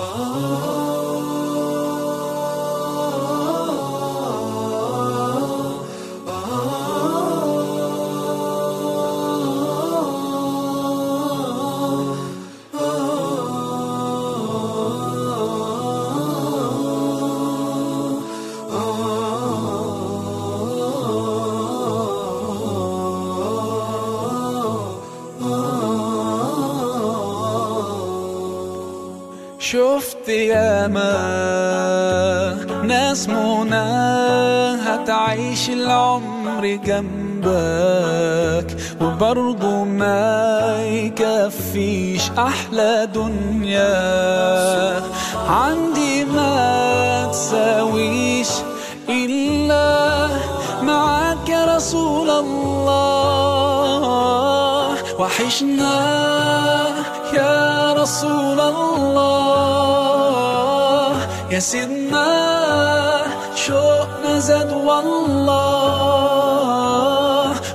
Oh. شفت ياما ناس مناها تعيش العمر جنبك. وبرضه ما يكفيش أحلى دنيا. عندي ما تساويش إلا معاك يا رسول الله. وحشنا يا رسول الله. يا سيدنا شوقنا زاد والله.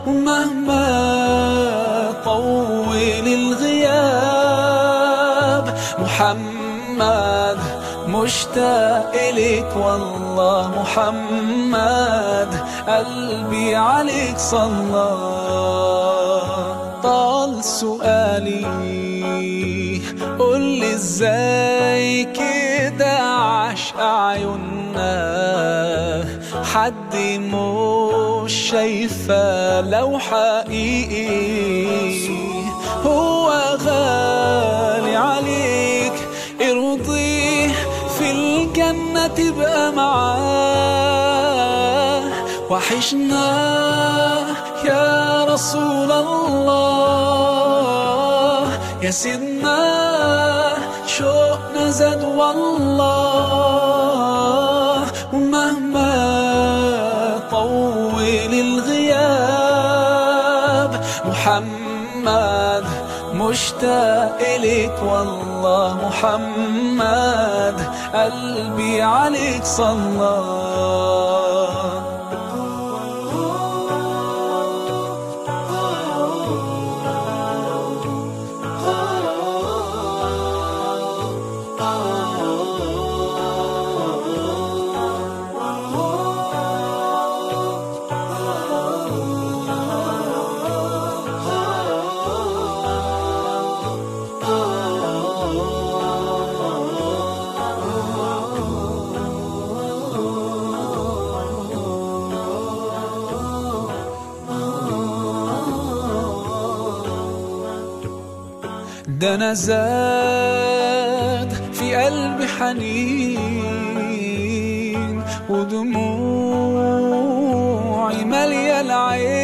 ومهما طول الغياب محمد مشتاق إليك والله. محمد قلبي عليك صلى. طال سؤالي قول لي إزاي كده عاش عيوننا حد مش شايفة لو حقيقي هو غالي عليك. ارضيه في الجنة تبقى معاه. وحشنا يا رسول الله. يا سيدنا شوقنا زاد والله. محمد مشتاق إليك والله محمد قلبي عليك صلى ده أنا زاد في قلبي حنين ودموعي مالية العين.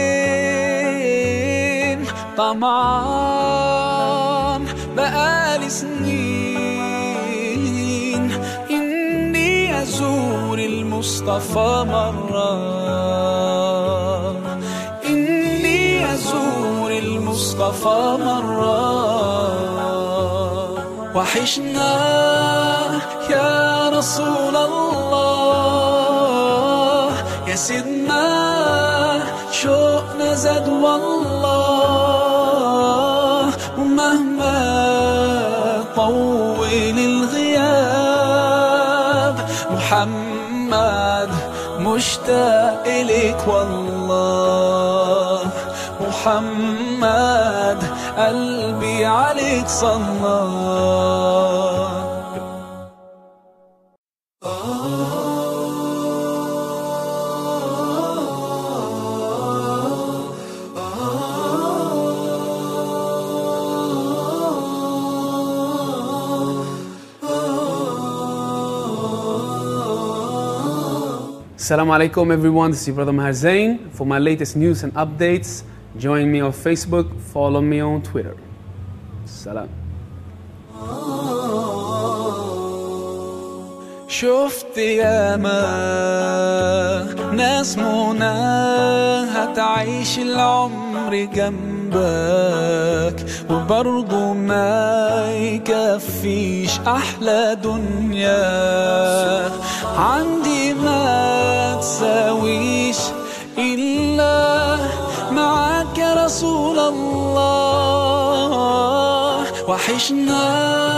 طمعان بقالي سنين. إني أزور المصطفى مرة. إني أزور المصطفى مرة. وحشنا يا رسول الله. يا سيدنا شوقنا زاد والله. ومهما طول الغياب محمد مشتاق إليك والله. محمد قلبي عليك صلى Assalamu alaikum everyone, this is your brother Maher Zain. For my latest news and updates, Join me on Facebook, follow me on Twitter. Salam. شفت ياما ناس مناها تعيش العمر جنبك وبرضه ما يكفيش أحلى دنيا عندي ما تساويش يا رسول الله وحشنا